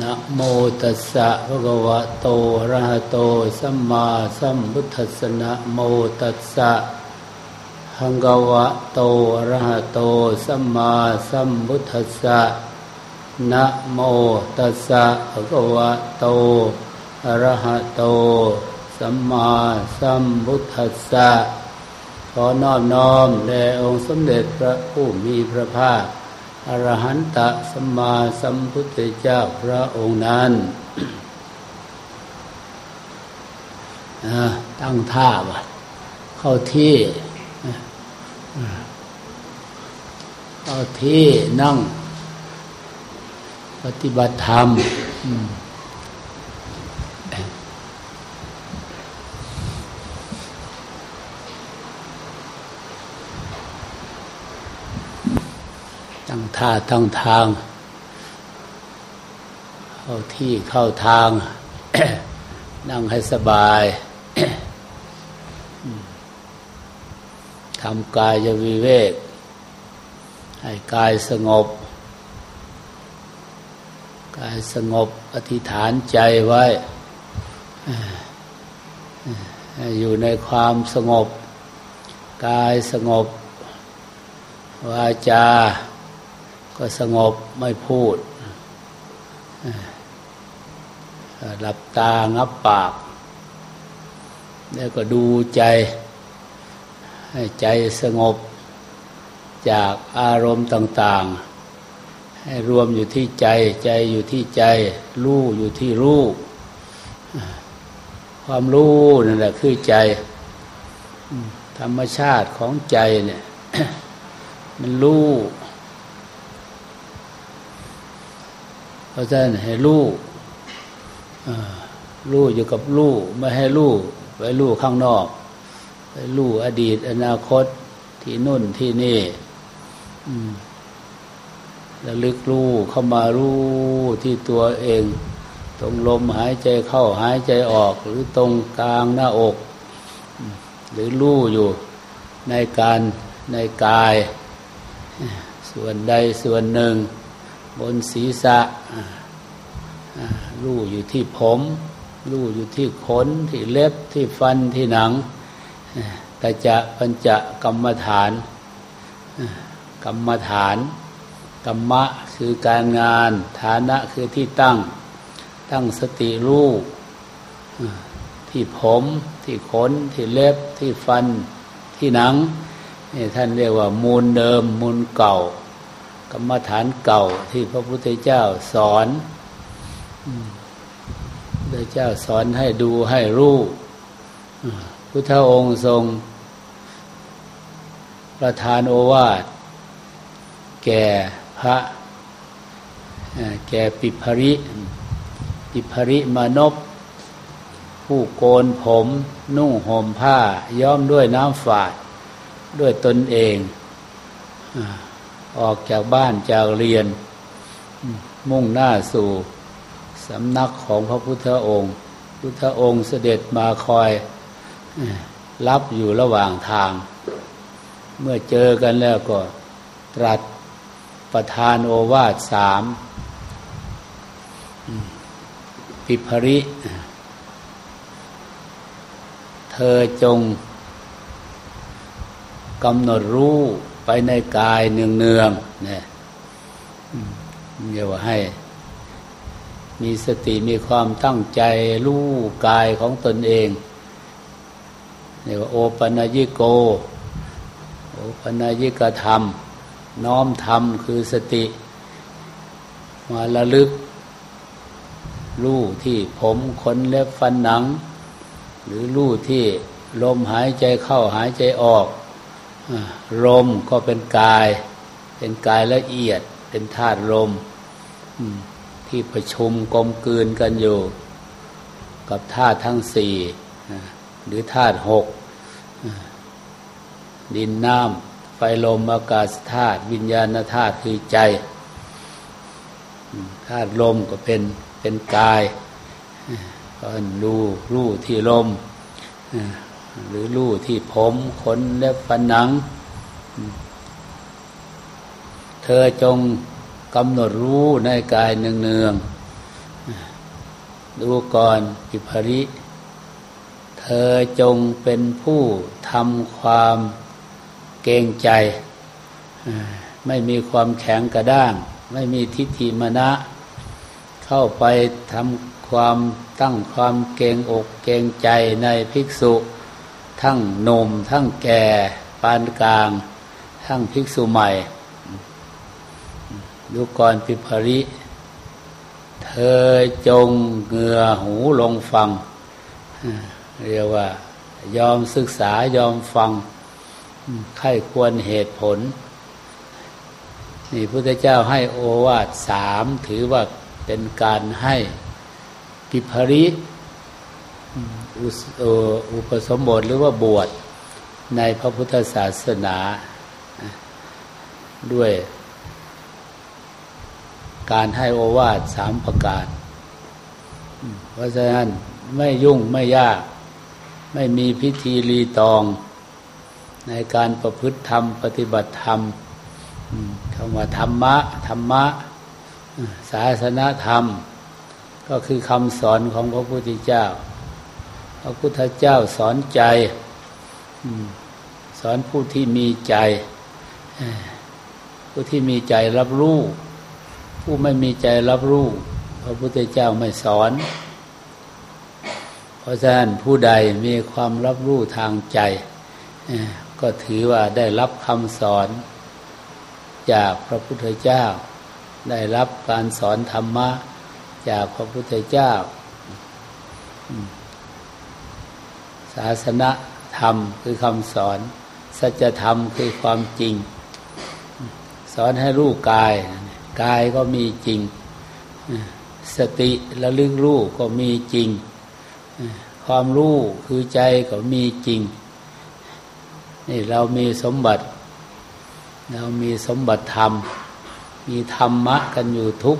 นะโมตัสสะภะคะวะโตอะระหะโต สัมมาสัมพุทธัสสะนะโมตัสสะหังกวะโตอะระหะโต สัมมาสัมพุทธัสสะนะโมตัสสะภะคะวะโตอะระหะโต สัมมาสัมพุทธัสสะขอนอบน้อมแด่องค์สมเด็จพระผู้มีพระภาค อรหันตสัมมาสัมพุทธเจ้าพระองค์นั้นตั้งท่าว่เข้าที่เข้าที่นั่ง ปฏิบัติธรรม ท่าตั้งทาง เข้าที่เข้าทาง นั่งให้สบายทำกายจะวิเวก ให้กายสงบ กายสงบอธิษฐานใจไว้ อยู่ในความสงบ กายสงบ วาจา ก็สงบไม่พูดหลับตางับปาก แล้วก็ดูใจ ให้ใจสงบจากอารมณ์ต่าง ๆ ให้รวมอยู่ที่ใจ ใจอยู่ที่ใจ รู้อยู่ที่รู้ความรู้นั่นแหละคือใจ ธรรมชาติของใจเนี่ย มันรู้ ราะฉะนั้นให้ลูกลูกอยู่กับลูกไม่ให้ลูกไปลูกข้างนอก ไปลูกอดีต อนาคตที่นุ่นที่นี่แล้วลึกลูกเข้ามารู้ที่ตัวเอง ตรงลมหายใจเข้าหายใจออก หรือตรงกลางหน้าอก หรือลู่อยู่ในการในกาย ส่วนใดส่วนหนึ่ง บนศีรษะลู่อยู่ที่ผมลู่อยู่ที่ขนที่เล็บที่ฟันที่หนังกระจะปัญจะกรรมฐาน กรรมฐาน กรรมะคือการงาน ฐานะคือที่ตั้ง ตั้งสติรู้ที่ผมที่ขน ที่เล็บที่ฟันที่หนังนี่ท่านเรียกว่ามูลเดิมมูลเก่า กรรมฐานเก่าที่พระพุทธเจ้าสอนพระเจ้าสอนให้ดูให้รู้พุทธองค์ทรง ประทานโอวาท แก่พระ แก่ปิภริ ปิภริมานพผู้โกนผมนุ่งห่มผ้า ย้อมด้วยน้ำฝาด ด้วยตนเองอ ออกจากบ้านจากเรียน มุ่งหน้าสู่สำนักของพระพุทธองค์ พุทธองค์เสด็จมาคอยรับอยู่ระหว่างทาง เมื่อเจอกันแล้วก็ตรัสประทานโอวาทสามปิภริ เธอจงกำหนดรู้ ไปในกายเนืองเนืองเนี่ยเรียว่าให้ มีสติมีความตั้งใจรู้กายของตนเองเรียกว่าโอปัญญิโก โอปัญญิกธรรม น้อมธรรมคือสติ มาระลึกรู้ที่ผมขนเล็บฟันหนัง หรือรู้ที่ลมหายใจเข้าหายใจออก ลมก็เป็นกาย เป็นกายละเอียด เป็นธาตุลมที่ประชุมกลมกลืนกันอยู่ กับธาตุทั้งสี่หรือธาตุหกดินน้ำไฟลมอากาศธาตุวิญญาณธาตุคือใจธาตุลมก็เป็นเป็นกายก็รู้รู้ที่ลม หรือลู่ที่ผมขนและฟันหนัง เธอจงกำหนดรู้ในกายเนืองๆดูก่อนกิภริ เธอจงเป็นผู้ทำความเกรงใจ ไม่มีความแข็งกระด้าง ไม่มีทิฏฐิมณะเข้าไปทำความตั้งความเกรงอกเกรงใจในภิกษุ ทั้งนม ทั้งแก่ปานกลาง ทั้งภิกษุใหม่ดูก่อนปิภริ เธอจงเงือหูลงฟัง เรียกว่า ยอมศึกษายอมฟังไข้ควรเหตุผล นี่พุทธเจ้าให้โอวาทสามถือว่าเป็นการให้กิภริ อุปสมบทหรือว่าบวชในพระพุทธศาสนาด้วยการให้โอวาทสามประการ เพราะฉะนั้นไม่ยุ่งไม่ยาก ไม่มีพิธีรีตอง ในการประพฤติธรรม ปฏิบัติธรรมคำว่าธรรมะ ธรรมะ ศาสนาธรรม ก็คือคำสอนของพระพุทธเจ้า พระพุทธเจ้าสอนใจสอนผู้ที่มีใจ ผู้ที่มีใจรับรู้ ผู้ไม่มีใจรับรู้ พระพุทธเจ้าไม่สอน เพราะฉะนั้นผู้ใดมีความรับรู้ทางใจ ก็ถือว่าได้รับคำสอน จากพระพุทธเจ้า ได้รับการสอนธรรมะ จากพระพุทธเจ้าาสนาธรรมคือคำสอน สัจธรรมคือความจริง สอนให้รู้กาย กายก็มีจริง สติระลึกรู้ก็มีจริง ความรู้คือใจก็มีจริง นี่เรามีสมบัติ เรามีสมบัติธรรม มีธรรมะกันอยู่ทุก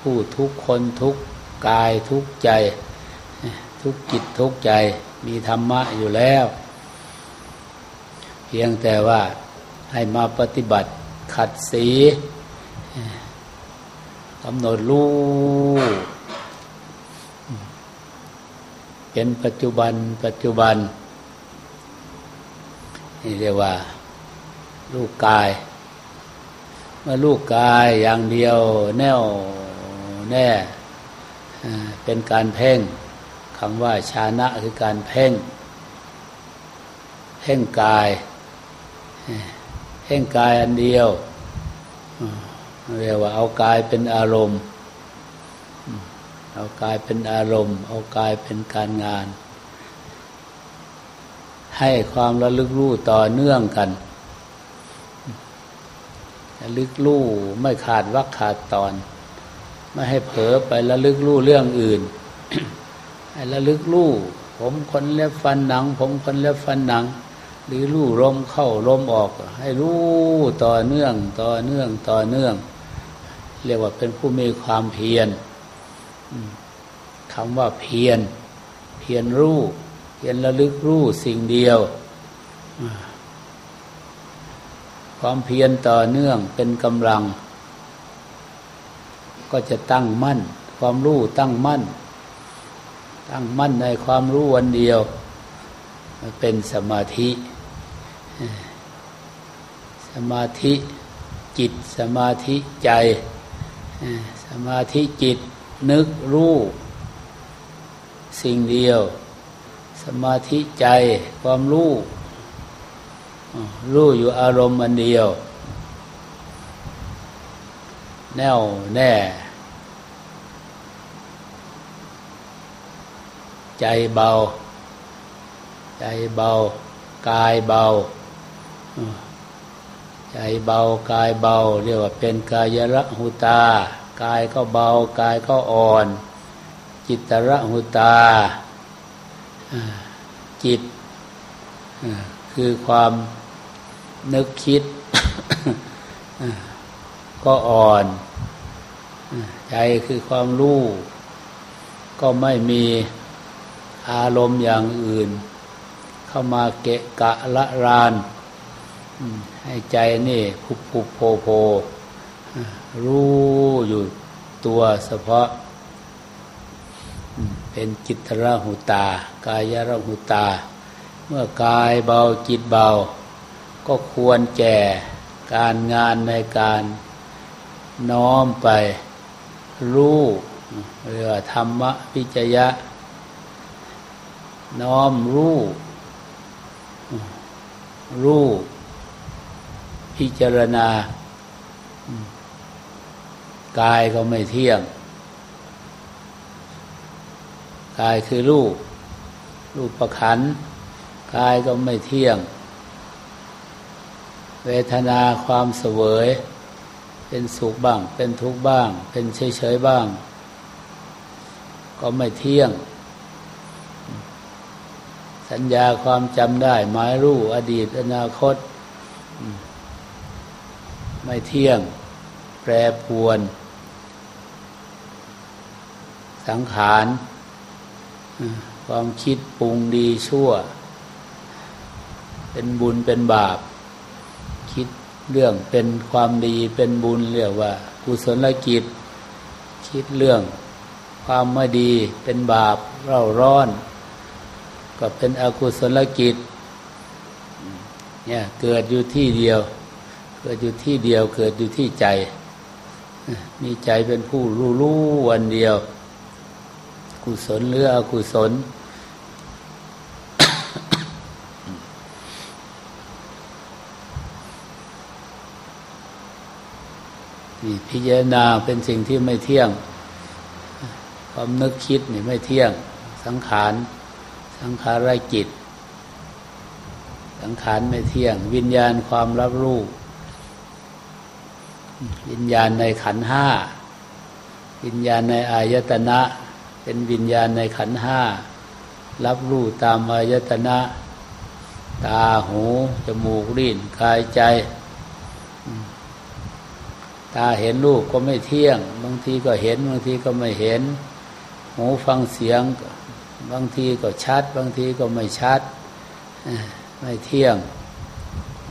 ผู้ทุกคนทุกกายทุกใจ ทุกจิตทุกใจมีธรรมะอยู่แล้ว เพียงแต่ว่าให้มาปฏิบัติขัดสีกำหนดรู้เป็นปัจจุบันปัจจุบัน นี่เรียกว่า ลูกกาย เมื่อลูกกายอย่างเดียวแน่วแน่เป็นการเพ่ง คำว่าชานะคือการเพ่ง เพ่งกาย เพ่งกายอันเดียว เรียกว่าเอากายเป็นอารมณ์ เอากายเป็นอารมณ์ เอากายเป็นการงาน ให้ความระลึกรู้ต่อเนื่องกันระลึกลู่ไม่ขาดวักขาดตอน ไม่ให้เผลอไประลึกลู่เรื่องอื่น ระลึกลู่ผมคนเล็บฟันหนัง ผมคนเล็บฟันหนัง หรือลู่ลมเข้าลมออก ให้รู้ต่อเนื่องต่อเนื่องต่อเนื่อง เรียกว่าเป็นผู้มีความเพียรคำว่าเพียรเพียรรู้เพียรระลึกรู้สิ่งเดียว ความเพียรต่อเนื่องเป็นกำลัง ก็จะตั้งมั่น ความรู้ตั้งมั่น ตั้งมั่นในความรู้วันเดียวเป็นสมาธิ สมาธิจิตสมาธิใจ สมาธิจิตนึกรู้ สิ่งเดียว สมาธิใจความรู้รู้อยู่อารมณ์อันเดียว แน่วแน่ ใจเบา ใจเบา กายเบา ใจเบากายเบา เรียกว่าเป็นกายระหุตา กายก็เบา กายก็อ่อน จิตระหุตา จิต คือความนึกคิด ก็อ่อน ใจคือความรู้ก็ไม่มี อารมณ์อย่างอื่น เข้ามาเกะกะละราน ให้ใจนี่พุบพุบโพโพรู้อยู่ตัวเฉพาะ เป็นจิตระหุตา กายระหุตา เมื่อกายเบาจิตเบา ก็ควรแก่การงานในการน้อมไปรู้เรือธรรมวิจยะ น้อมรู้ รู้ พิจารณากายก็ไม่เที่ยง กายคือรูป รูปประคันกายก็ไม่เที่ยง เวทนาความเสวย เป็นสุขบ้าง เป็นทุกข์บ้าง เป็นเฉยๆบ้าง ก็ไม่เที่ยง สัญญาความจำได้ หมายรู้อดีตอนาคต ไม่เที่ยง แปรปวน สังขารความคิดปรุงดีชั่ว เป็นบุญเป็นบาป คิดเรื่องเป็นความดีเป็นบุญเรียกว่ากุศลกิจ คิดเรื่องความไม่ดีเป็นบาปเร่าร้อน ก็เป็นอกุศลกิจเนี่ยเกิดอยู่ที่เดียว เกิดอยู่ที่เดียว เกิดอยู่ที่ใจ มีใจเป็นผู้รู้รู้วันเดียว กุศลหรืออกุศลนี่พิจารณาเป็นสิ่งที่ไม่เที่ยง ความนึกคิดนี่ไม่เที่ยง สังขาร สังขารจิต สังขารไม่เที่ยง วิญญาณความรับรู้ วิญญาณในขันห้า วิญญาณในอายตนะ เป็นวิญญาณในขันห้า รับรู้ตามอายตนะ ตาหู จมูกลิ้นกายใจ ตาเห็นรูปก็ไม่เที่ยง บางทีก็เห็น บางทีก็ไม่เห็น หูฟังเสียง บางทีก็ชัด บางทีก็ไม่ชัด ไม่เที่ยง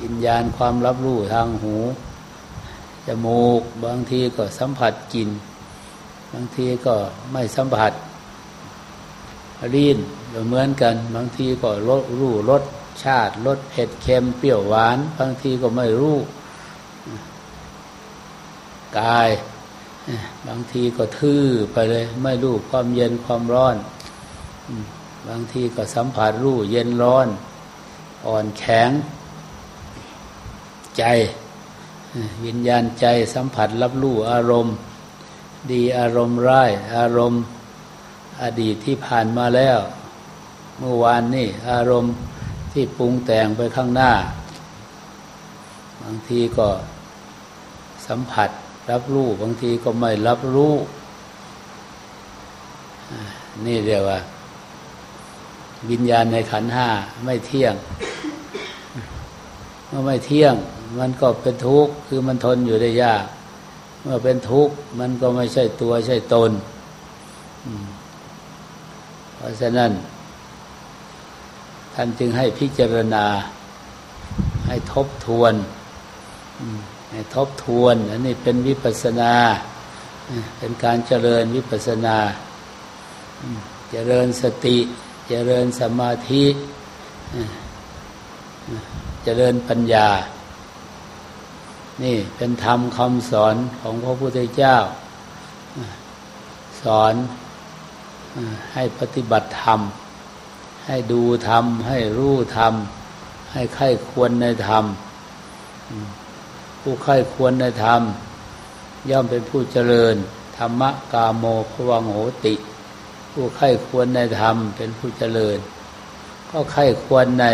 วิญญาณความรับรู้ทางหูจมูก บางทีก็สัมผัสกลิ่นบางทีก็ไม่สัมผัสรีนเหมือนกัน บางทีก็รสรู้รสชาติรสเผ็ดเค็มเปรี้ยวหวาน บางทีก็ไม่รู้กาย บางทีก็ทื่อไปเลย ไม่รู้ความเย็นความร้อน บางทีก็สัมผัสรู้เย็นร้อน อ่อนแข็ง ใจ วิญญาณใจสัมผัสรับรู้อารมณ์ ดีอารมณ์ร้าย อารมณ์อดีตที่ผ่านมาแล้ว เมื่อวานนี่อารมณ์ที่ปรุงแต่งไปข้างหน้า บางทีก็สัมผัสรับรู้บางทีก็ไม่รับรู้นี่เรียกว่า วิญญาณในขันห้าไม่เที่ยง เมื่อไม่เที่ยง มันก็เป็นทุกข์คือมันทนอยู่ได้ยาก เมื่อเป็นทุกข์มันก็ไม่ใช่ตัวใช่ตน เพราะฉะนั้น ท่านจึงให้พิจารณา ให้ทบทวนให้ทบทวน อันนี้เป็นวิปัสนา เป็นการเจริญวิปัสนา เจริญสติ เจริญสมาธิเจริญปัญญา นี่เป็นธรรมคำสอนของพระพุทธเจ้า สอนให้ปฏิบัติธรรม ให้ดูธรรม ให้รู้ธรรม ให้ไข้ควรในธรรม ผู้ไข้ควรในธรรม ย่อมเป็นผู้เจริญ ธรรมะกาโมภวังโหติ ผู้ไข้ควรในธรรมเป็นผู้เจริญ ก็ไข้ควรใน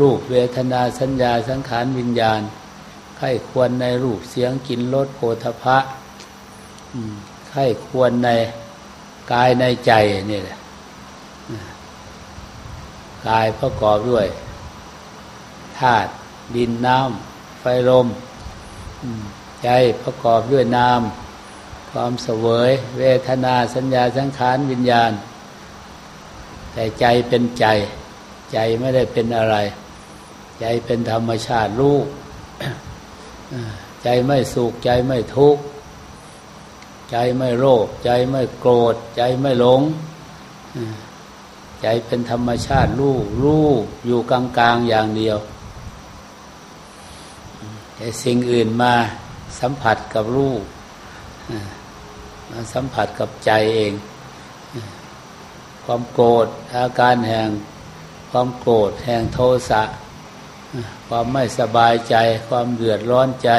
รูปเวทนาสัญญาสังขารวิญญาณไข้ควรในรูปเสียงกลิ่นรสโผฏฐะไข้ควรในกายในใจนี่แหละกายประกอบด้วยธาตุดินน้ำไฟลมใจประกอบด้วยนาม ความเสวย เวทนาสัญญาสังขารวิญญาณ แต่ใจเป็นใจ ใจไม่ได้เป็นอะไร ใจเป็นธรรมชาติรู้ใจไม่สุขใจไม่ทุกข์ใจไม่โลภใจไม่โกรธ ใจไม่หลง ใจเป็นธรรมชาติรู้รู้อยู่กลางๆอย่างเดียวแต่สิ่งอื่นมาสัมผัสกับรูป มาสัมผัสกับใจเอง ความโกรธอาการแห่ง ความโกรธแห่งโทสะความไม่สบายใจ ความเดือดร้อนใจ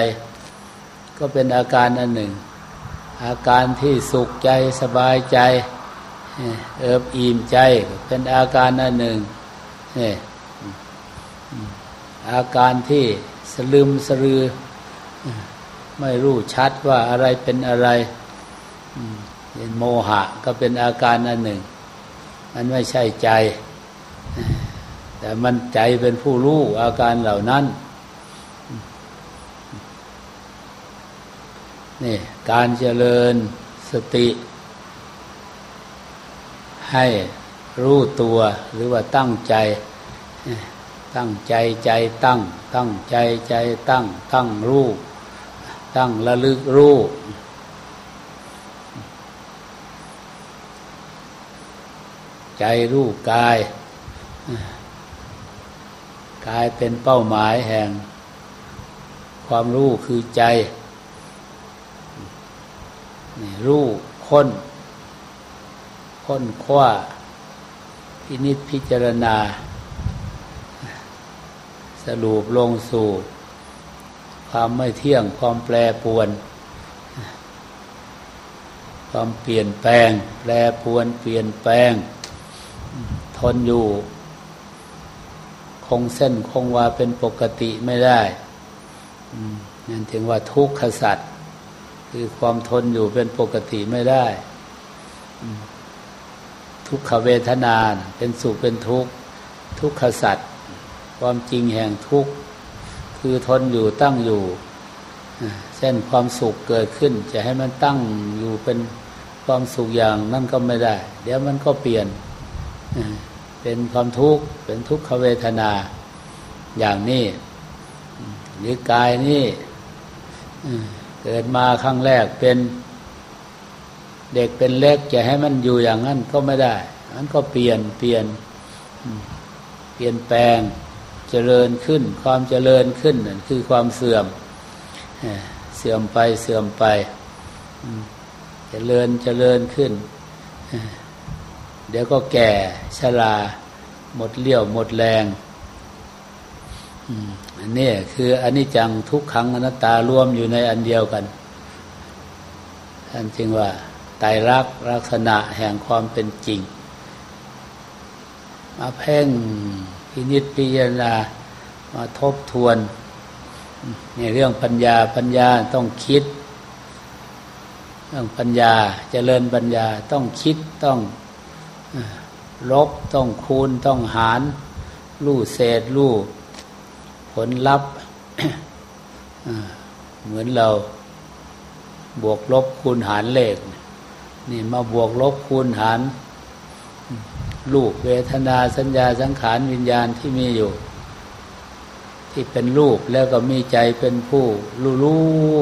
ก็เป็นอาการอันหนึ่ง อาการที่สุขใจสบายใจ เอิบอิ่มใจเป็นอาการอันหนึ่งนี่อาการที่สลืมสลือ ไม่รู้ชัดว่าอะไรเป็นอะไร เป็นโมหะก็เป็นอาการอันหนึ่ง มันไม่ใช่ใจ แต่มันใจเป็นผู้รู้อาการเหล่านั้น นี่การเจริญสติ ให้รู้ตัวหรือว่าตั้งใจ ตั้งใจใจตั้ง ตั้งใจใจตั้ง ตั้งรู้ ตั้งระลึกรู้ ใจรู้กาย กายเป็นเป้าหมายแห่ง ความรู้คือใจ รู้ค้น ค้นคว้าพินิจพิจารณา สรุปลงสู่ ความไม่เที่ยงความแปรปวน ความเปลี่ยนแปลง แปรปวนเปลี่ยนแปลง ทนอยู่ คงเส้นคงวาเป็นปกติไม่ได้นั่นถึงว่าทุกขสัตว์คือความทนอยู่เป็นปกติไม่ได้ ทุกขเวทนานเป็นสุขเป็นทุกข์ทุกขสัตว์ความจริงแห่งทุกข์คือทนอยู่ตั้งอยู่เช่นความสุขเกิดขึ้น จะให้มันตั้งอยู่เป็นความสุขอย่างนั่นก็ไม่ได้ เดี๋ยวมันก็เปลี่ยน เป็นความทุกข์เป็นทุกขเวทนาอย่างนี้หรือกายนี่เกิดมาครั้งแรกเป็นเด็กเป็นเล็กจะให้มันอยู่อย่างนั้นก็ไม่ได้มันก็เปลี่ยนเปลี่ยนเปลี่ยนแปลงเจริญขึ้น ความเจริญขึ้นนั่นคือความเสื่อมเสื่อมไปเสื่อมไป เจริญเจริญขึ้น เดี๋ยวก็แก่ชราหมดเลี้ยวหมดแรงอันนี้คืออันนี้จังทุกขังอนัตตารวมอยู่ในอันเดียวกันท่านจึงว่าไตรักลักษณะแห่งความเป็นจริง มาเพ่งพินิจพิจารณามาทบทวนในเรื่องปัญญาปัญญาต้องคิด เรื่องปัญญาจเจริญปัญญาต้องคิดต้อง ลบต้องคูณต้องหารลู่เศษลู่ผลลัพธ์เหมือนเราบวกลบคูณหารเลข นี่มาบวกลบคูณหารลูกเวทนาสัญญาสังขารวิญญาณที่มีอยู่ ที่เป็นรูปแล้วก็มีใจเป็นผู้รู้รู้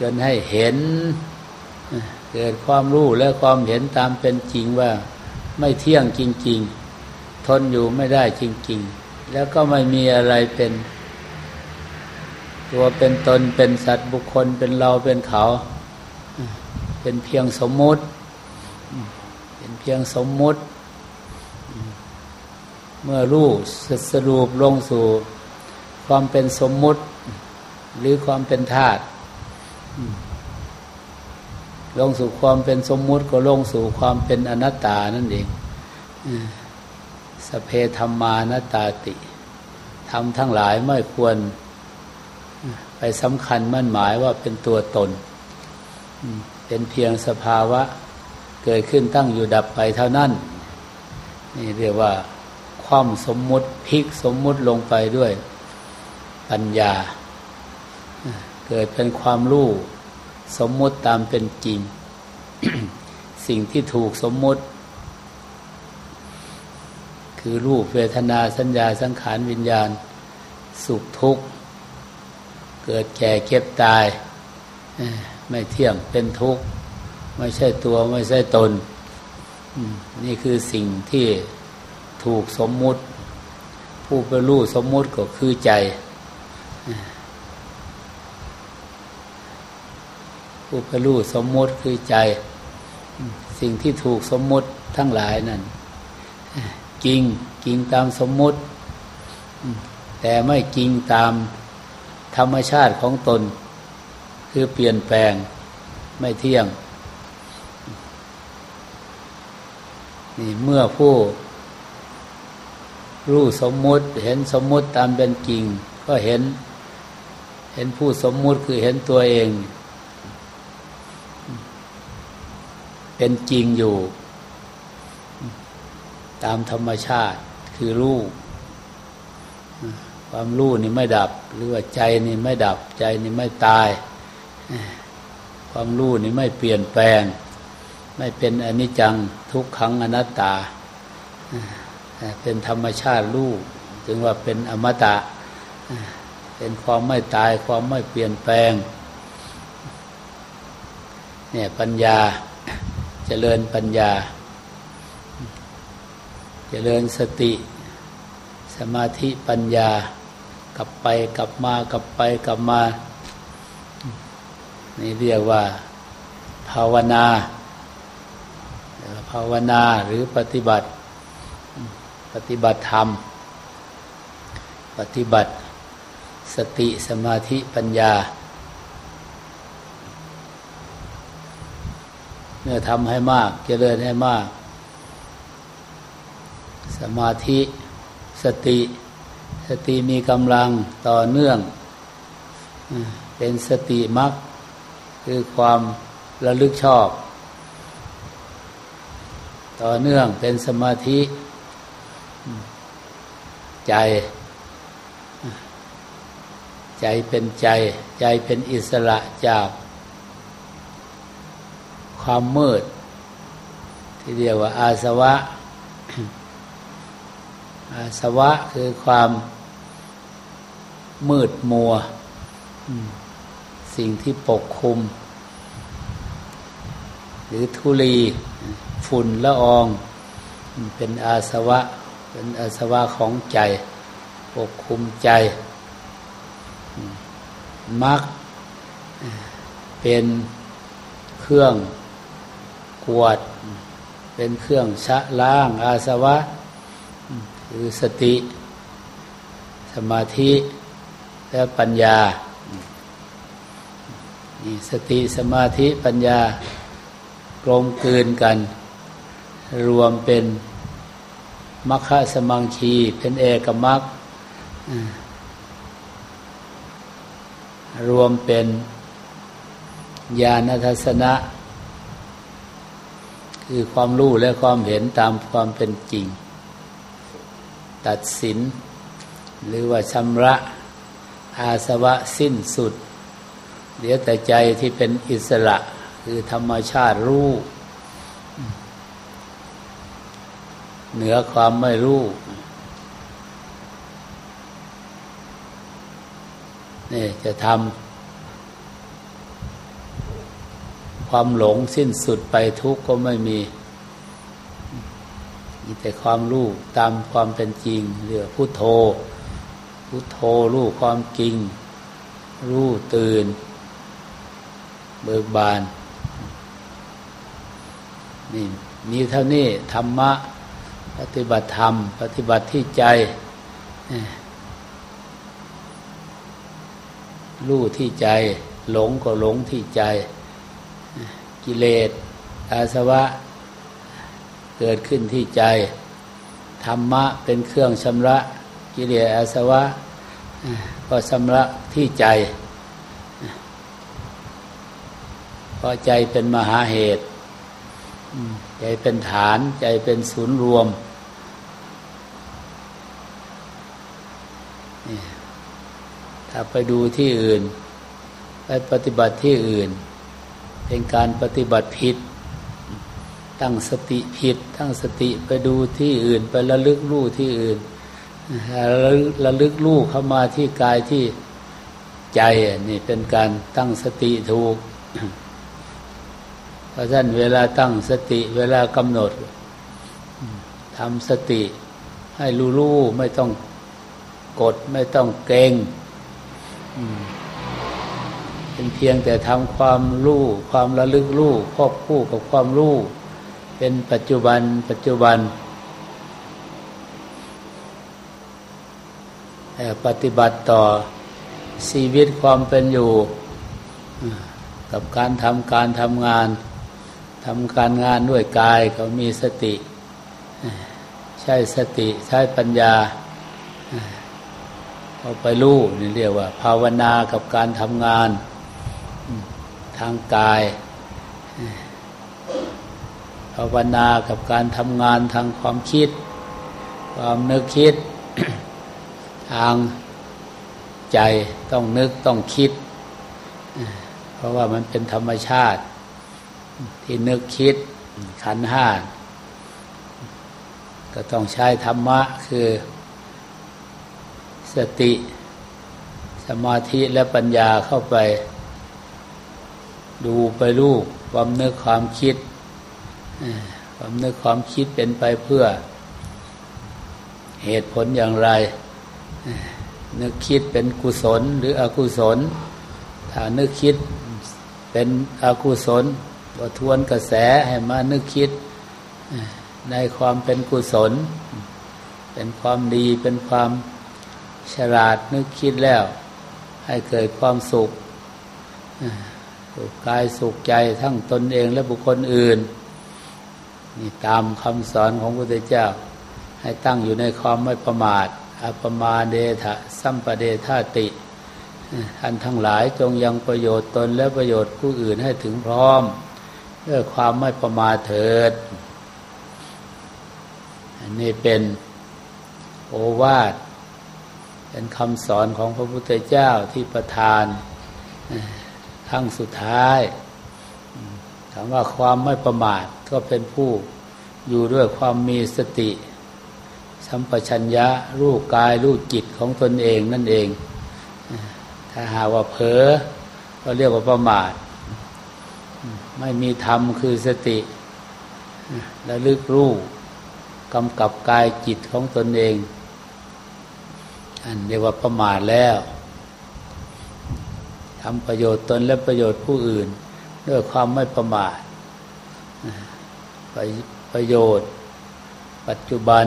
จนให้เห็น เกิดความรู้และความเห็นตามเป็นจริงว่าไม่เที่ยงจริง ๆ ทนอยู่ไม่ได้จริง ๆ แล้วก็ไม่มีอะไรเป็น ตัวเป็นตนเป็นสัตว์บุคคลเป็นเราเป็นเขา เป็นเพียงสมมุติ เป็นเพียงสมมุติ เมื่อรู้สรุปลงสู่ ความเป็นสมมุติ หรือความเป็นธาตุ ลงสู่ความเป็นสมมุติก็ลงสู่ความเป็นอนัตตานั่นเองสเพธรรมานตตาติทำทั้งหลายไม่ควร ไปสำคัญมั่นหมายว่าเป็นตัวตน เป็นเพียงสภาวะ เกิดขึ้นตั้งอยู่ดับไปเท่านั้น นี่เรียกว่าความสมมุติพลิกสมมุติลงไปด้วยปัญญา เกิดเป็นความรู้ สมมุติตามเป็นจริง สิ่งที่ถูกสมมุติ คือรูปเวทนาสัญญาสังขารวิญญาณ สุขทุกข์ เกิดแก่เก็บตาย ไม่เที่ยงเป็นทุกข์ ไม่ใช่ตัวไม่ใช่ตน นี่คือสิ่งที่ถูกสมมุติ ผู้ไปรู้สมมุติก็คือใจ ผู้ไปรู้สมมติคือใจ สิ่งที่ถูกสมมติทั้งหลายนั่นจริงจริงตามสมมติ แต่ไม่จริงตามธรรมชาติของตน คือเปลี่ยนแปลงไม่เที่ยงนี่เมื่อผู้รู้สมมุติเห็นสมมุติตามเป็นจริง ก็เห็น เห็นผู้สมมุติคือเห็นตัวเอง เป็นจริงอยู่ ตามธรรมชาติคือรู้ความรู้นี่ไม่ดับ หรือว่าใจนี่ไม่ดับ ใจนี่ไม่ตาย ความรู้นี่ไม่เปลี่ยนแปลง ไม่เป็นอนิจจังทุกขังอนัตตา เป็นธรรมชาติรู้จึงว่าเป็นอมตะ เป็นความไม่ตายความไม่เปลี่ยนแปลงเนี่ยปัญญา เจริญปัญญาจเจริญสติ สมาธิปัญญา กลับไปกลับมากลับไปกลับมา นี่เรียกว่า ภาวนาภาวนาหรือปฏิบัติ ปฏิบัติธรรม ปฏิบัติ สติสมาธิปัญญา เมื่อทำให้มาก เจริญให้มาก สมาธิสติ สติมีกำลังต่อเนื่อง เป็นสติมักคือความระลึกชอบ ต่อเนื่องเป็นสมาธิ ใจ ใจเป็นใจ ใจเป็นอิสระจาก ความมืด ที่เรียกว่าอาสวะ อาสวะคือความมืดมัว สิ่งที่ปกคลุม หรือทุลีฝุ่นละอองเป็นอาสวะ เป็นอาสวะของใจ ปกคุมใจ มักเป็นเครื่อง กวด เป็นเครื่องชะล้างอาสวะ คือสติ สมาธิและปัญญานี่สติสมาธิปัญญากลมกลืนกัน รวมเป็นมัคคะสมังคีเป็นเอกมัครวมเป็นญาณทัศนะ คือความรู้และความเห็นตามความเป็นจริง ตัดสิน หรือว่าชำระอาสวะสิ้นสุดเหลือแต่ใจที่เป็นอิสระ คือธรรมชาติรู้ เหนือความไม่รู้นี่จะทำ ความหลงสิ้นสุดไปทุกข์ก็ไม่มีมีแต่ความรู้ตามความเป็นจริงเรือพุโทโธ พุโทโธรู้ความจริง รู้ตื่น เบิกบาน นี่มีเท่านี้ธรรมะ ปฏิบัติธรรม ปฏิบัติที่ใจรู้ที่ใจ หลงก็หลงที่ใจ กิเลสอาสวะ เกิดขึ้นที่ใจ ธรรมะเป็นเครื่องชำระกิเลสอาสวะ ก็ชำระที่ใจ เพราะใจเป็นมหาเหตุ ใจเป็นฐานใจเป็นศูนย์รวมถ้าไปดูที่อื่น ไปปฏิบัติที่อื่น เป็นการปฏิบัติผิด ตั้งสติผิด ตั้งสติไปดูที่อื่นไประลึกรู้ที่อื่นระลึกรู้เข้ามาที่กายที่ใจนี่เป็นการตั้งสติถูก เพราะฉะนั้นเวลาตั้งสติเวลากำหนดทำสติให้รู้ๆไม่ต้องกดไม่ต้องเกรง เป็นเพียงแต่ทำความรู้ความระลึกรู้ควบคู่กับความรู้เป็นปัจจุบันปัจจุบันปฏิบัติต่อชีวิตความเป็นอยู่ กับการทำการทำงานทำการงานด้วยกายเขามีสติ ใช้สติใช้ปัญญาเอาไปรู้นี่เรียกว่า ภาวนากับการทำงาน ทางกายภาวนากับการทำงานทางความคิด ความนึกคิด ทางใจต้องนึกต้องคิด เพราะว่ามันเป็นธรรมชาติ ที่นึกคิดขันห้าก็ต้องใช้ธรรมะคือ สติ สมาธิและปัญญาเข้าไป ดูไปรูปความนึกความคิดความนึกความคิดเป็นไปเพื่อ เหตุผลอย่างไร นึกคิดเป็นกุศลหรืออกุศล ถ้านึกคิดเป็นอกุศลก็ทวนกระแสให้มานึกคิดในความเป็นกุศล เป็นความดีเป็นความฉลาดนึกคิดแล้ว ให้เกิดความสุข สุขกายสุขใจทั้งตนเองและบุคคลอื่น นี่ตามคำสอนของพระพุทธเจ้า ให้ตั้งอยู่ในความไม่ประมาทอปมาเดทะสัมปเดธาติท่านทั้งหลายจงยังประโยชน์ตนและประโยชน์ผู้อื่นให้ถึงพร้อมด้วยความไม่ประมาทเถิด อันนี้เป็นโอวาท เป็นคำสอนของพระพุทธเจ้าที่ประทาน ครั้งสุดท้ายถามว่าความไม่ประมาทก็เป็นผู้อยู่ด้วยความมีสติ สัมปชัญญะรู้กายรู้จิตของตนเองนั่นเอง ถ้าหาว่าเผลอก็เรียกว่าประมาท ไม่มีธรรมคือสติและลึกรู้กำกับกายจิตของตนเอง อันเรียกว่าประมาทแล้ว ทำประโยชน์ตนและประโยชน์ผู้อื่น ด้วยความไม่ประมาทประโยชน์ ปัจจุบัน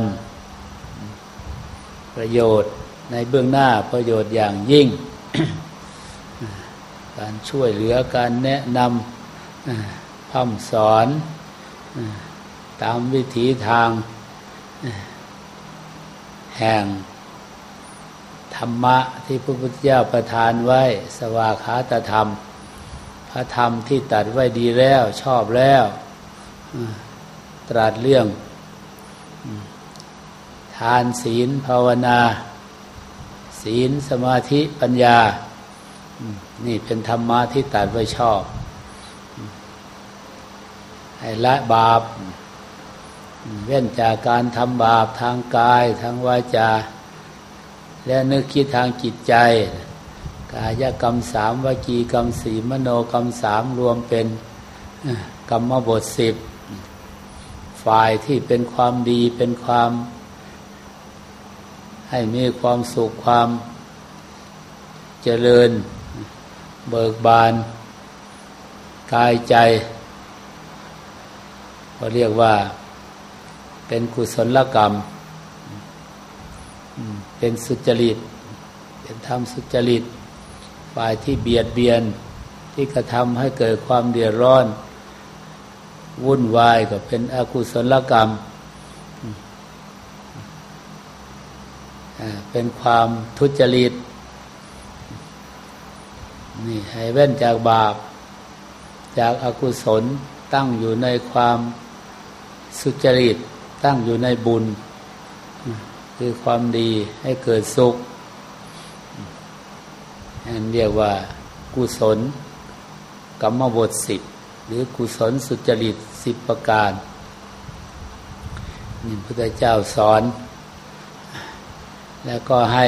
ประโยชน์ในเบื้องหน้าประโยชน์อย่างยิ่ง การช่วยเหลือการแนะนำพร่ำสอน ตามวิถีทาง แห่ง ธรรมะที่พระพุทธเจ้าประทานไว้ สวาขาตธรรม พระธรรมที่ตัดไว้ดีแล้วชอบแล้วตรัสเรื่อง ทานศีลภาวนา ศีลสมาธิปัญญา นี่เป็นธรรมะที่ตัดไว้ชอบให้ละบาป เว้นจากการทำบาปทางกายทางวาจา และนึกคิดทางจิตใจ กายกรรมสามวจีกรรมสีมโนกรรมสามรวมเป็นกรรมบทสิบฝ่ายที่เป็นความดีเป็นความ ให้มีความสุขความเจริญ เบิกบาน กายใจเขาเรียกว่าเป็นกุศลกรรม เป็นสุจริต เป็นธรรมสุจริต ฝ่ายที่เบียดเบียนที่กระทำให้เกิดความเดือดร้อน วุ่นวายก็เป็นอกุศลกรรม เป็นความทุจริต นี่ให้เว้นจากบาป จากอากุศลตั้งอยู่ในความสุจริต ตั้งอยู่ในบุญ คือความดีให้เกิดสุขอันเรียกว่ากุศลกรรมบทสิบหรือกุศลสุจริตสิบประการนี่พระพุทธเจ้าสอน แล้วก็ให้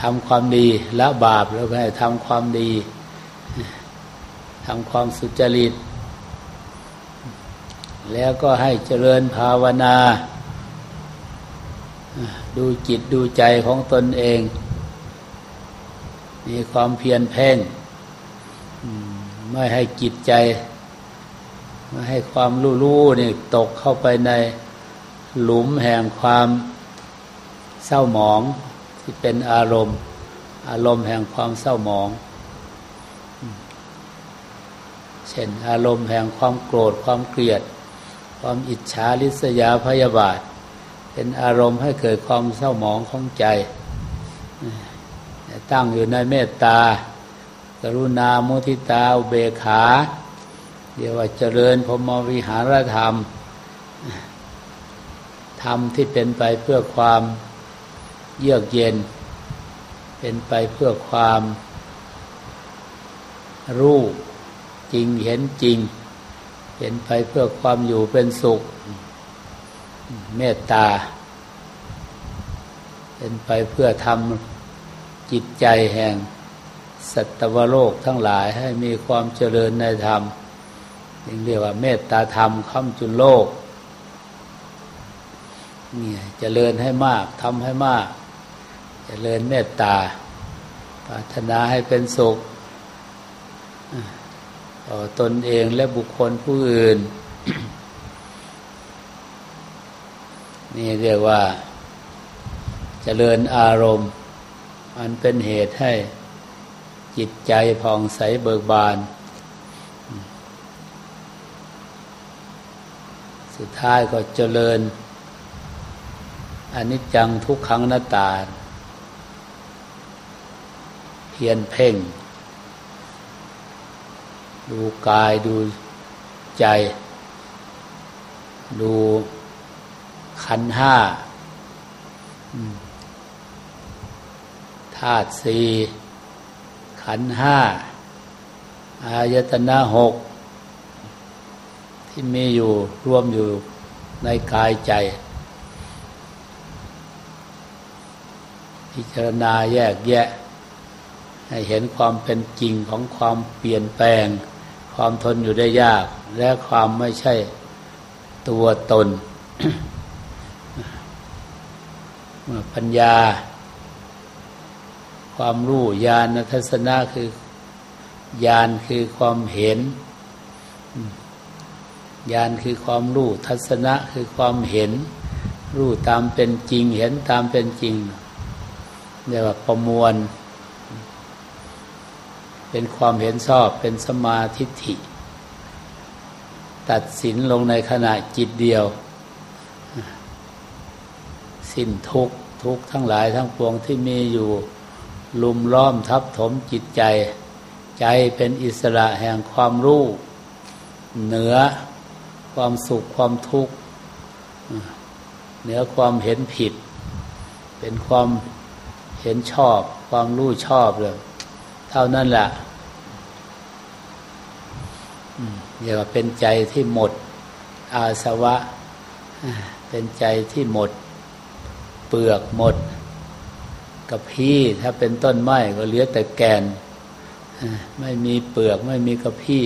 ทำความดีละบาปแล้วก็ให้ทำความดีทำความสุจริต แล้วก็ให้เจริญภาวนา ดูจิตดูใจของตนเอง มีความเพียรเพ่งไม่ให้จิตใจ ไม่ให้ความรู้รู้นี่ตกเข้าไปในหลุมแห่งความเศร้าหมองที่เป็นอารมณ์ อารมณ์แห่งความเศร้าหมองเช่นอารมณ์แห่งความโกรธความเกลียด ความอิจฉาริษยาพยาบาท เป็นอารมณ์ให้เกิดความเศร้าหมองของใจ ตั้งอยู่ในเมตตา กรุณามุทิตาอุเบขาเดี๋ยวว่าเจริญพรมวิหารธรรม ธรรมที่เป็นไปเพื่อความเยือกเย็น เป็นไปเพื่อความรู้จริงเห็นจริง เป็นไปเพื่อความอยู่เป็นสุข เมตตา เป็นไปเพื่อทำจิตใจแห่งสัตวโลกทั้งหลายให้มีความเจริญในธรรมเรียกว่าเมตตาธรรมค้ำจุนโลกนี่เจริญให้มากทำให้มาก เจริญเมตตาปรารถนาให้เป็นสุข ต่อตนเองและบุคคลผู้อื่น นี่เรียกว่าจเจริญอารมณ์ มันเป็นเหตุให้จิตใจผ่องใสเบิกบาน สุดท้ายก็เจริญอนิจจังทุกขังนาตาเพียนเพ่ง ดูกายดูใจ ดูขันห้าธาตุสี่ขันห้าอายตนะหกที่มีอยู่รวมอยู่ในกายใจ พิจารณาแยกแยะ ให้เห็นความเป็นจริงของความเปลี่ยนแปลง ความทนอยู่ได้ยาก และความไม่ใช่ตัวตนปัญญา ความรู้ญาณทัศนะคือญาณคือความเห็นญาณคือความรู้ทัศนะคือความเห็น รู้ตามเป็นจริงเห็นตามเป็นจริงเรียกว่าประมวล เป็นความเห็นชอบเป็นสมาธิฐิ ตัดสินลงในขณะจิตเดียว สิ้นทุกทุกทั้งหลายทั้งปวงที่มีอยู่ ลุมล้อมทับถมจิตใจ ใจเป็นอิสระแห่งความรู้ เหนือความสุขความทุกข์เหนือความเห็นผิด เป็นความเห็นชอบ ความรู้ชอบเลย เท่านั้นแหละเรียกว่าเป็นใจที่หมด อาสวะ เป็นใจที่หมด เปลือกหมดกับพี่ถ้าเป็นต้นไม้ก็เหลือแต่แกน ไม่มีเปลือกไม่มีกระพี่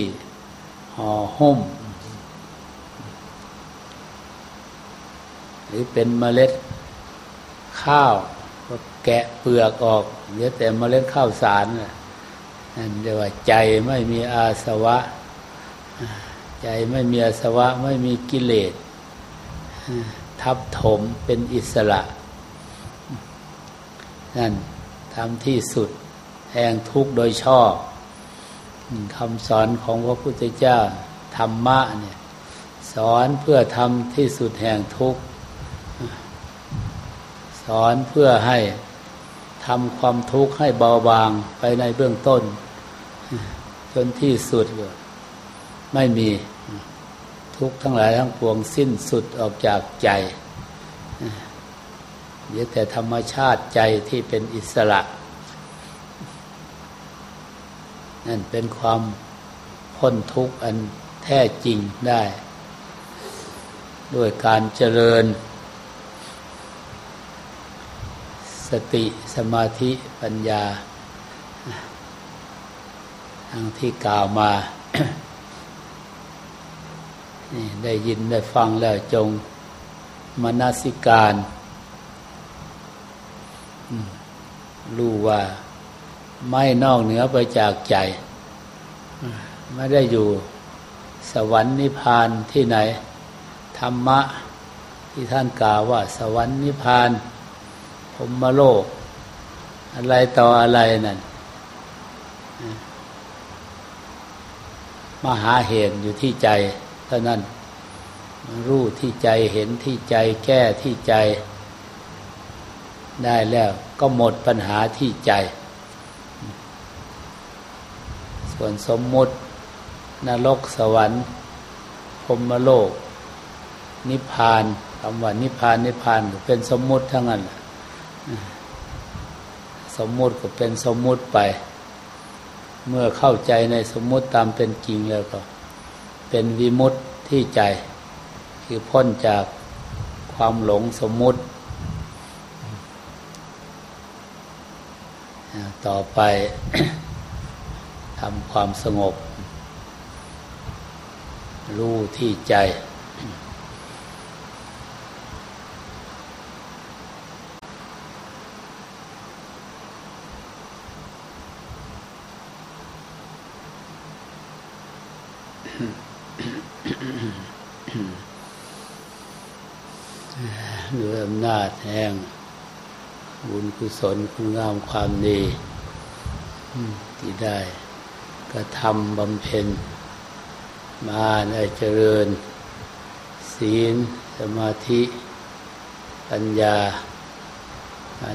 ห่อหุ้ม หรือเป็นเมล็ดข้าวก็แกะเปลือกออกเหลือแต่เมล็ดข้าวสารนั่น เรียกว่าใจไม่มีอาสวะ ใจไม่มีอาสวะไม่มีกิเลสทับถมเป็นอิสระ นั่นทำที่สุดแห่งทุกข์โดยชอบคำสอนของพระพุทธเจ้าธรรมะเนี่ยสอนเพื่อทำที่สุดแห่งทุกข์สอนเพื่อให้ทำความทุกข์ให้เบาบางไปในเบื้องต้น จนที่สุดไม่มีทุกทั้งหลายทั้งปวงสิ้นสุดออกจากใจเหลือแต่ธรรมชาติใจที่เป็นอิสระ นั่นเป็นความพ้นทุกข์อันแท้จริงได้ ด้วยการเจริญ สติสมาธิปัญญา ทั้งที่กล่าวมานี่ได้ยินได้ฟังแล้วจงมนสิการรู้ว่าไม่นอกเหนือไปจากใจ ไม่ได้อยู่สวรรค์นิพพานที่ไหน ธรรมะที่ท่านกล่าวว่า สวรรค์นิพพานพมโลก อะไรต่ออะไรนั่น มหาเหตุอยู่ที่ใจเท่านั้นรู้ที่ใจเห็นที่ใจแก้ที่ใจ ได้แล้วก็หมดปัญหาที่ใจ ส่วนสมมุติ นรกสวรรค์พรมโลก นิพพานคำว่านิพพานนิพพานเป็นสมมุติทั้งนั้นสมมุติก็เป็นสมมุติไป เมื่อเข้าใจในสมมุติตามเป็นจริงแล้วก็ เป็นวิมุตติที่ใจ คือพ้นจากความหลงสมมุติ ต่อไปทำความสงบ รู้ที่ใจ ด้วยอำนาจแห่งบุญกุศลคุณงามความดีที่ได้กระทำบำเพ็ญ มาได้เจริญ ศีลสมาธิปัญญา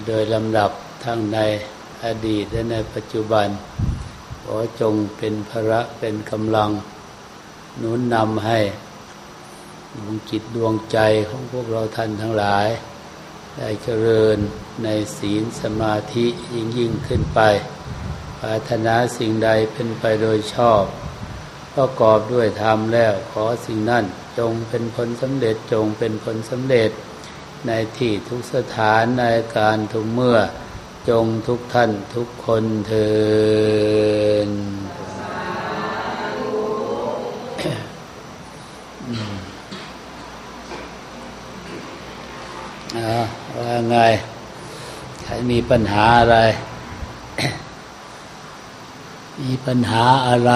โดยลำดับทั้งในอดีตและในปัจจุบัน ขอจงเป็นพระเป็นกำลังนุนนำให้ ดวงจิตดวงใจของพวกเราท่านทั้งหลาย ได้เจริญในศีลสมาธิยิ่งยิ่งขึ้นไป ปรารถนาสิ่งใดเป็นไปโดยชอบ ประกอบด้วยธรรมแล้วขอสิ่งนั้นจงเป็นผลสำเร็จจงเป็นผลสำเร็จ ในที่ทุกสถานในการทุกเมื่อ จงทุกท่านทุกคนเทิน ว่าไง ใครมีปัญหาอะไร มีปัญหาอะไร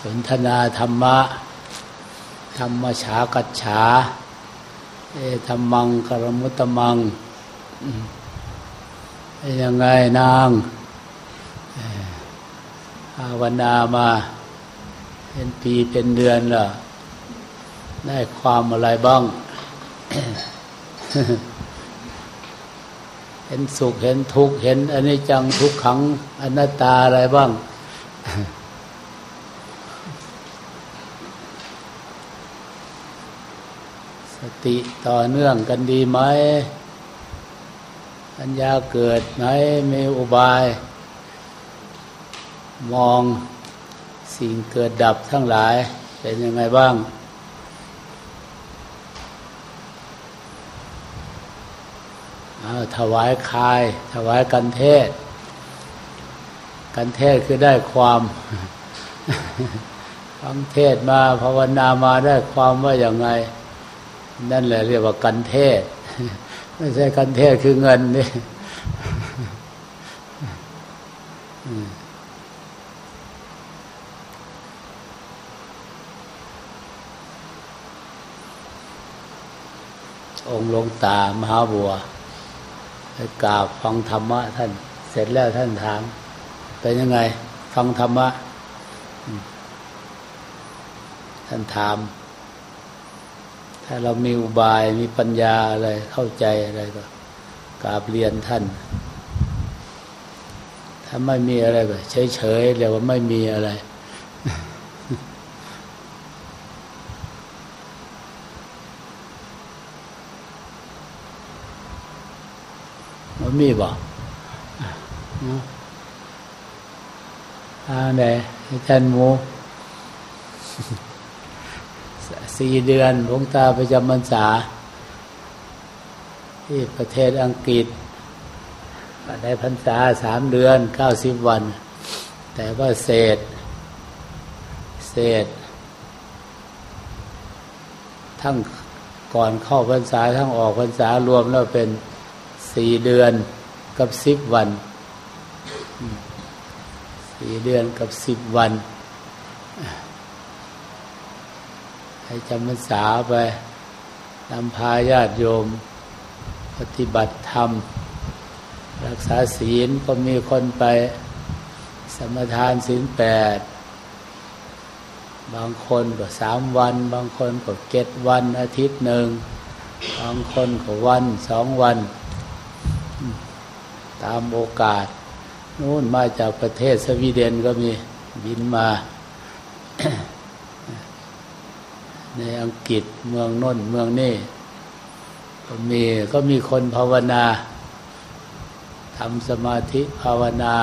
สนทนาธรรมะ ธรรมฉากัจฉา เอธรรมังกรมุตมัง ยังไงนางภาวนามาเป็นปีเป็นเดือนล่ะได้ความอะไรบ้าง เห็นสุขเห็นทุกข์เห็นอันนี้จังทุกขังอนัตตาอะไรบ้าง สติต่อเนื่องกันดีไหมปัญญาเกิดไหมมีอุบาย มองสิ่งเกิดดับทั้งหลาย เป็นยังไงบ้าง ถวายคาย ถวายกันเทศ กันเทศคือได้ความฟังเทศมาภาวนามาได้ความว่าอย่างไง นั่นแหละเรียกว่ากันเทศ ไม่ใช่กันเทศคือเงินนี่องค์ลงตามหาบัว ไปกราบฟังธรรมะ ท่าน เสร็จแล้วท่านถามเป็นยังไง ฟังธรรมะ ท่านถาม ถ้าเรามีอุบายมีปัญญาอะไรเข้าใจอะไรก็กราบเรียนท่าน ถ้าไม่มีอะไรก็เฉยๆเรียกว่าไม่มีอะไร มันมีบ่อาไหนท่านมูสี่เดือนหลวงตาไปจำพรรษา ที่ประเทศอังกฤษได้พรรษาสามเดือนเก้าสิบวัน แต่ว่าเศษ เศษ ทั้งก่อนเข้าพรรษาทั้งออกพรรษารวมแล้วเป็น สี่เดือนกับสิบวันสี่เดือนกับสิบวัน ให้จำพรรษาไปนำพาญาติโยม ปฏิบัติธรรม รักษาศีลก็มีคนไปสมทานศีลแปด บางคนก็สามวัน บางคนก็เจ็ดวันอาทิตย์หนึ่ง บางคนก็วันสองวัน ตามโอกาสนู่นมาจากประเทศสวีเดนก็มีบินมา ในอังกฤษเมืองน้นเมืองนี่ก็มีก็มีคนภาวนาทำสมาธิภาวนา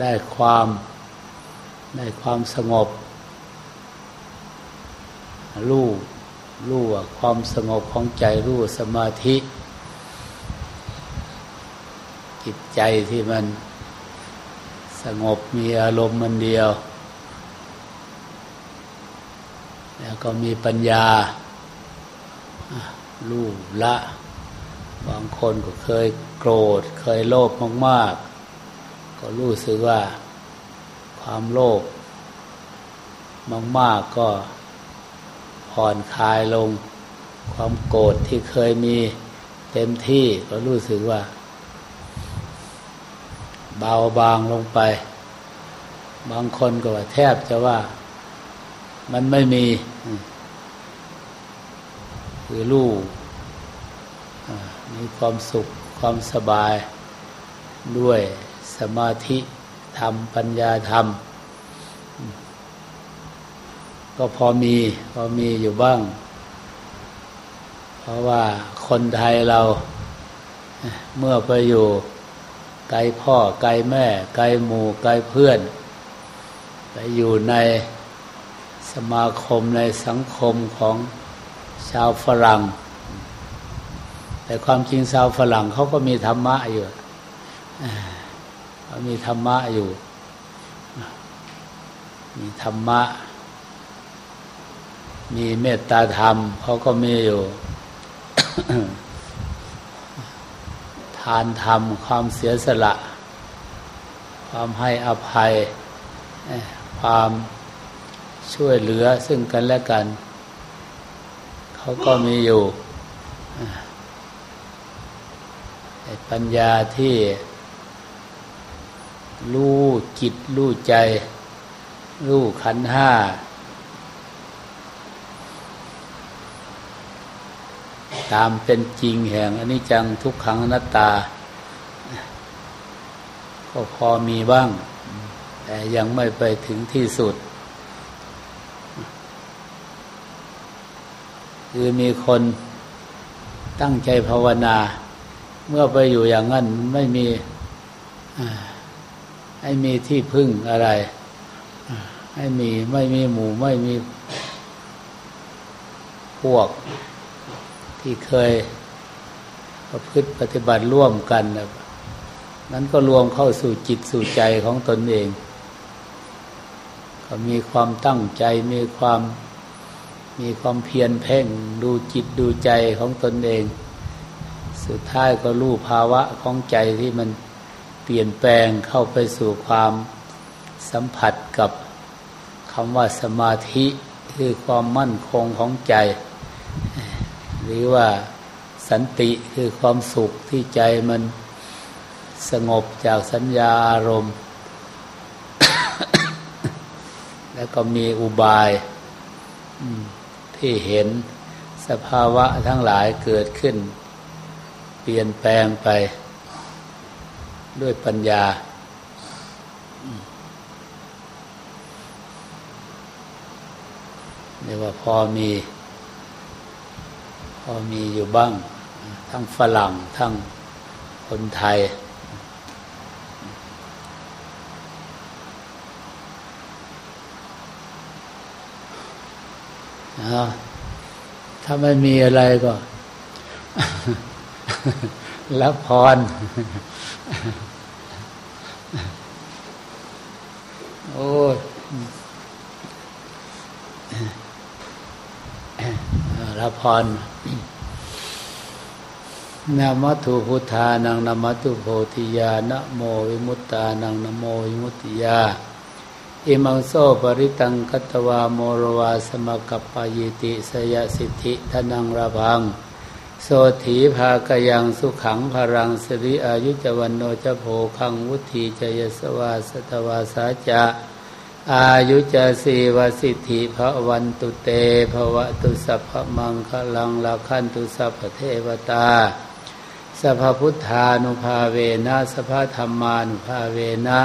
ได้ความได้ความสงบรู้รู้ว่าความสงบของใจรู้สมาธิ จิตใจที่มันสงบมีอารมณ์มันเดียว แล้วก็มีปัญญารู้ละ บางคนก็เคยโกรธ เคยโลภมาก ๆ ก็รู้สึกว่าความโลภมาก ๆ ก็ผ่อนคลายลง ความโกรธที่เคยมีเต็มที่ก็รู้สึกว่า เบาบางลงไป บางคนก็ว่าแทบจะว่ามันไม่มี คือลูกมีความสุขความสบายด้วยสมาธิธรรม ปัญญาธรรม ก็พอมีพอมีอยู่บ้าง เพราะว่าคนไทยเราเมื่อไปอยู่ ไกลพ่อไกลแม่ ไกลหมู่ไกลเพื่อน ไปอยู่ในสมาคมในสังคมของชาวฝรั่ง แต่ความจริงชาวฝรั่งเขาก็มีธรรมะอยู่เขามีธรรมะอยู่ มีธรรมะ มีเมตตาธรรมเขาก็มีอยู่ ทานธรรม ความเสียสละ ความให้อภัย ความช่วยเหลือซึ่งกันและกัน เขาก็มีอยู่ปัญญาที่รู้จิตรู้ใจ รู้ขันห้า ตามเป็นจริงแห่งอนิจจังทุกขังอนัตตา ก็พอมีบ้าง แต่ยังไม่ไปถึงที่สุด คือมีคนตั้งใจภาวนา เมื่อไปอยู่อย่างนั้นไม่มีให้มีที่พึ่งอะไรให้มีไม่มีหมู่ไม่มีพวก ที่เคยประพฤติปฏิบัติร่วมกันนั้นก็รวมเข้าสู่จิตสู่ใจของตนเอง ก็มีความตั้งใจมีความมีความเพียรเพ่งดูจิตดูใจของตนเอง สุดท้ายก็รู้ภาวะของใจที่มันเปลี่ยนแปลงเข้าไปสู่ความสัมผัสกับคำว่าสมาธิคือความมั่นคงของใจ หรือว่าสันติคือความสุขที่ใจมันสงบจากสัญญาอารมณ์ แล้วก็มีอุบายที่เห็นสภาวะทั้งหลายเกิดขึ้น เปลี่ยนแปลงไป ด้วยปัญญา เรียกว่าพอมี พอมีอยู่บ้าง ทั้งฝรั่งทั้งคนไทย ถ้าไม่มีอะไรก็ รับพร โอ้ย รพรนามัตุพุทธานังนามัตุโพธิยานะโมวิมุตตานังนโมวิมุตติยาอิมังโซปริตังกัตวาโมรวาสมกัปปายติสยสิทธิทนังระพัง โสถีภากยังสุขังภรังสริอายุจวันโนจะโภคังวุธีจยสวาสตวาสาจะ อายุจสีวสิทธิภวันตุเตภวตุสัพพมังคลังลาคันตุสัพเทวตาสัพพุทธานุภาเวนะสัพธรรมานุภาเวนะ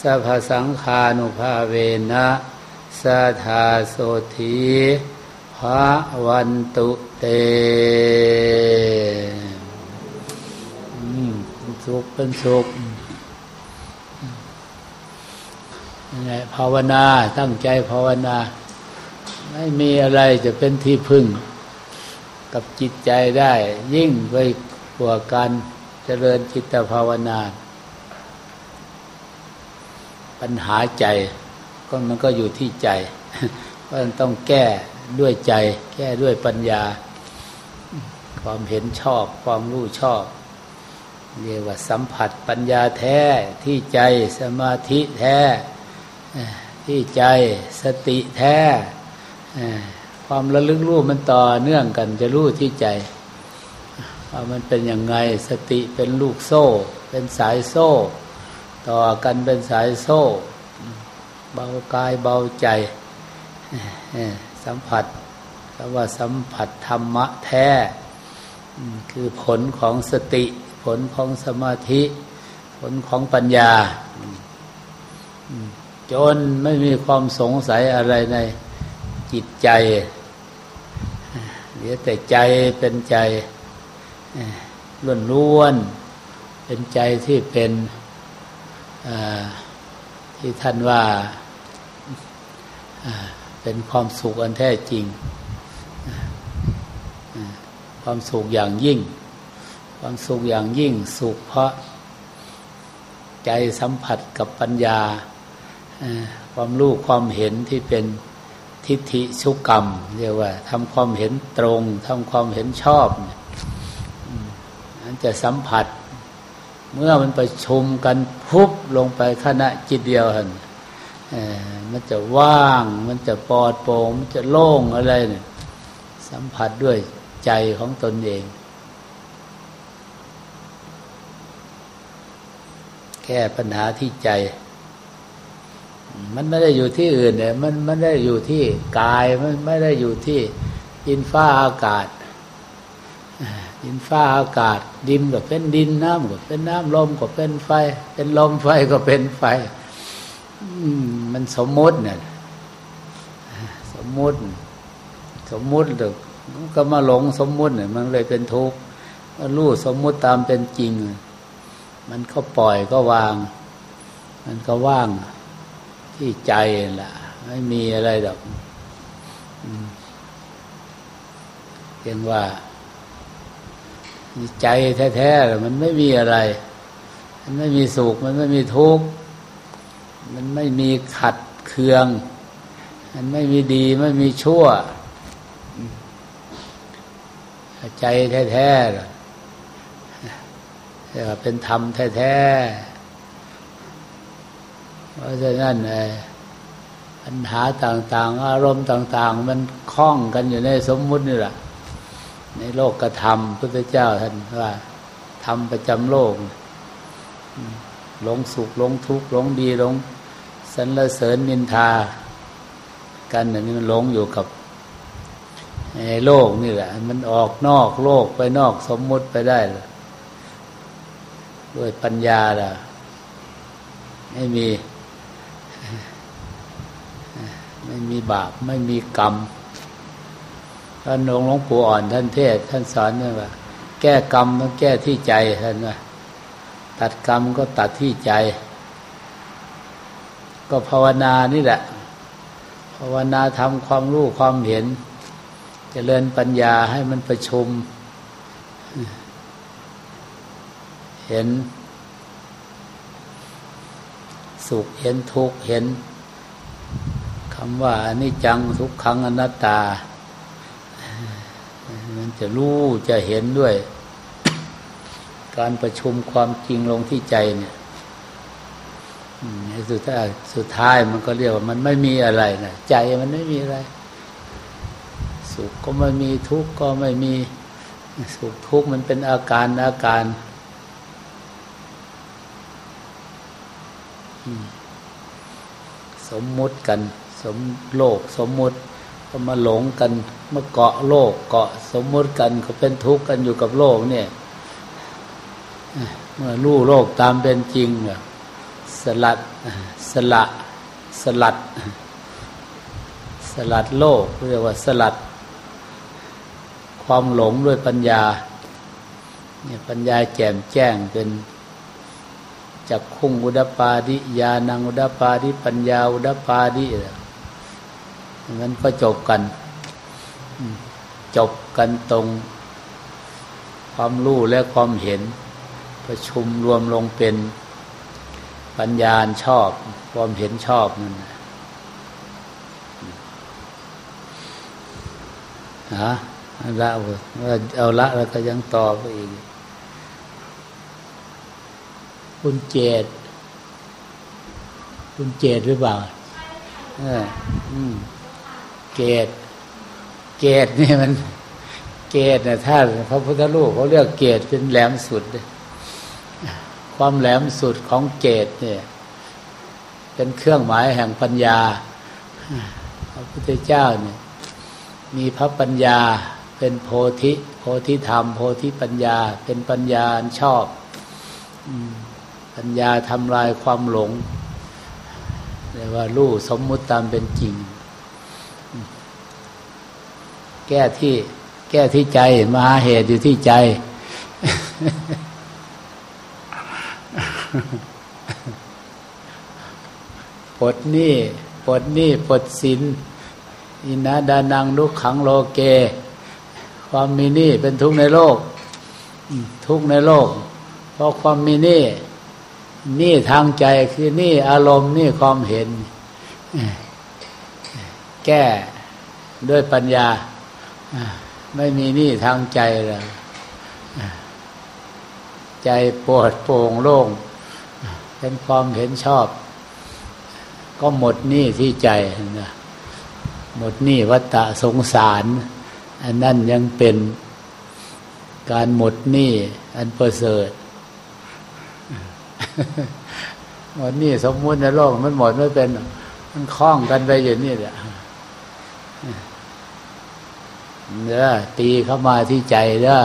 สัพสังฆานุภาเวนะสัทธาโสธีพระวันตุเตสุขเป็นสุข ภาวนาตั้งใจภาวนา ไม่มีอะไรจะเป็นที่พึ่ง กับจิตใจได้ ยิ่งไปกว่าการเจริญจิตภาวนา ปัญหาใจก็มันก็อยู่ที่ใจเพราะมันต้องแก้ด้วยใจ แก้ด้วยปัญญา ความเห็นชอบ ความรู้ชอบเรียกว่าสัมผัสปัญญาแท้ที่ใจสมาธิแท้ ที่ใจสติแท้ความระลึกรู้มันต่อเนื่องกันจะรู้ที่ใจว่ามันเป็นยังไงสติเป็นลูกโซ่ เป็นสายโซ่ ต่อกันเป็นสายโซ่ เบากายเบาใจสัมผัสคำว่าสัมผัสธรรมะแท้ คือผลของสติ ผลของสมาธิ ผลของปัญญา จนไม่มีความสงสัยอะไรในจิตใจเหลือแต่ใจเป็นใจล้วนล้วนเป็นใจที่เป็นที่ท่านว่าเป็นความสุขอันแท้จริง ความสุขอย่างยิ่ง ความสุขอย่างยิ่ง สุขเพราะใจสัมผัสกับปัญญา ความรู้ความเห็นที่เป็นทิฏฐิสุกรรม เรียกว่าทำความเห็นตรงทำความเห็นชอบนั้นจะสัมผัส เมื่อมันประชุมกันพุบลงไปขณะจิตเดียวหันมันจะว่าง มันจะปลอดโปร่งมันจะโล่งอะไรเนี่ยสัมผัสด้วยใจของตนเอง แก้ปัญหาที่ใจ มันไม่ได้อยู่ที่อื่นเนี่ย มันไม่ได้อยู่ที่กาย มันไม่ได้อยู่ที่ดินฟ้าอากาศดินฟ้าอากาศ ดินก็เป็นดินน้ำก็เป็นน้ำลมก็เป็นไฟ เป็นลมไฟก็เป็นไฟมันสมมติเนี่ยสมมติ สมมติเด็กก็มาหลงสมมติเนี่ย มันเลยเป็นทุกข์รู้สมมติตามเป็นจริง มันก็ปล่อยก็วาง มันก็ว่าง ที่ใจล่ะ ไม่มีอะไรหรอกเพียงว่าใจแท้ๆมันไม่มีอะไร มันไม่มีสุข มันไม่มีทุกข์ มันไม่มีขัดเคือง มันไม่มีดี ไม่มีชั่ว ใจแท้ๆแต่ว่าเป็นธรรมแท้ๆ เพราะฉะนั้นปัญหาต่างๆ อารมณ์ต่าง ๆ มันคล้องกันอยู่ในสมมุตินี่แหละในโลกกระทำพุทธเจ้าท่านว่าทำประจำโลกหลงสุขหลงทุกข์หลงดีหลงสรรเสริญนินทา กันอย่างนี้มันหลงอยู่กับในโลกนี่แหละ มันออกนอกโลกไปนอกสมมุติไปได้ด้วยปัญญาล่ะ ไม่มี ไม่มีบาป ไม่มีกรรมท่านหลวงหลวงปู่อ่อนท่านเทศ ท่านสอนเนี่ยว่า แก้กรรมต้องแก้ที่ใจท่านว่าตัดกรรมก็ตัดที่ใจ ก็ภาวนานี่แหละ ภาวนาทำความรู้ความเห็นจเจริญปัญญาให้มันประชุม เห็น สุขเห็นทุกข์เห็น คำว่าอนิจจังทุกขังอนัตตา มันจะรู้จะเห็นด้วย การประชุมความจริงลงที่ใจเนี่ยสุดท้ายสุดท้ายมันก็เรียกว่ามันไม่มีอะไรนะใจมันไม่มีอะไร สุขก็ไม่มีทุกข์ก็ไม่มีสุขทุกข์มันเป็นอาการอาการสมมุติกัน สมโลกสมมุติก็มาหลงกันมาเกาะโลก เกาะสมมุติกันก็เป็นทุกข์กันอยู่กับโลกเนี่ยเมื่อรู้โลกตามเป็นจริงสลัดสละสลัด สลัดโลกเรียกว่าสลัด ความหลงด้วยปัญญาเนี่ยปัญญาแจ่มแจ้งเป็นจักคุ้งอุดปาดิยานังอุดปาดิปัญญาอุดปาดิ มันก็จบกัน จบกันตรง ความรู้และความเห็น ประชุมรวมลงเป็นปัญญาชอบ ความเห็นชอบนั่นฮะละเอาละแล้วก็ยังต่อไปอีกคุณเจดคุณเจดหรือเปล่า เออ อืม เกตเกตนี่มันเกตเนี่ยถ้าพระพุทธรูปเขาเรียกเกตเป็นแหลมสุด ความแหลมสุดของเกตเนี่ยเป็นเครื่องหมายแห่งปัญญา พระพุทธเจ้าเนี่ยมีพระปัญญาเป็นโพธิโพธิธรรม โพธิปัญญาเป็นปัญญาชอบปัญญาทำลายความหลงเรียกว่ารู้สมมุติตามเป็นจริง แก้ที่ แก้ที่ใจมาเหตุอยู่ที่ใจปดนี่ปดนี่ปดสินอินาดานังลุกขังโลเก ความมีนี่เป็นทุกข์ในโลก ทุกข์ในโลก เพราะความมีนี่นี่ทางใจคือนี่อารมณ์นี่ความเห็น แก้ด้วยปัญญา ไม่มีหนี่ทางใจเลยใจปวดโปร่งโล่ง เป็นความเห็นชอบ ก็หมดหนี้ที่ใจนะหมดหนี้วัตตะสงสาร อันนั้นยังเป็นการหมดหนี้อันประเสริฐหมดนี่สมมุติในโลกมันหมดไม่เป็น มันคล้องกันไปอยู่นี่แหละ เด้อตีเข้ามาที่ใจเด้อ